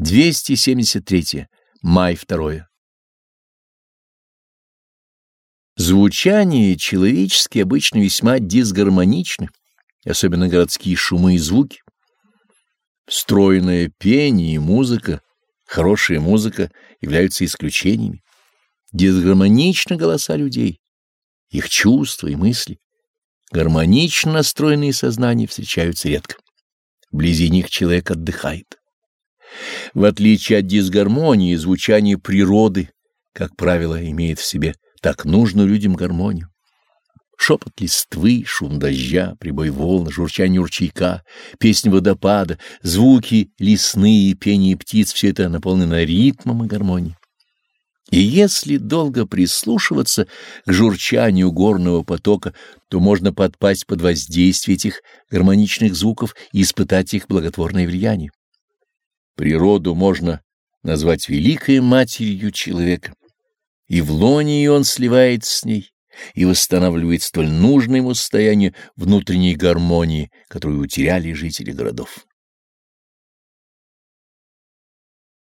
273. Май 2. Звучание человеческие обычно весьма дисгармоничны, особенно городские шумы и звуки. Стройное пение и музыка, хорошая музыка являются исключениями. Дисгармоничны голоса людей, их чувства и мысли. Гармонично настроенные сознания встречаются редко. Вблизи них человек отдыхает. В отличие от дисгармонии, звучание природы, как правило, имеет в себе так нужную людям гармонию. Шепот листвы, шум дождя, прибой волн, журчание ручейка, песня водопада, звуки лесные, пение птиц — все это наполнено ритмом и гармонией. И если долго прислушиваться к журчанию горного потока, то можно подпасть под воздействие этих гармоничных звуков и испытать их благотворное влияние. Природу можно назвать великой матерью человека, и в лоне ее он сливается с ней и восстанавливает столь нужное ему состояние внутренней гармонии, которую утеряли жители городов.